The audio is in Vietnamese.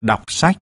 đọc sách.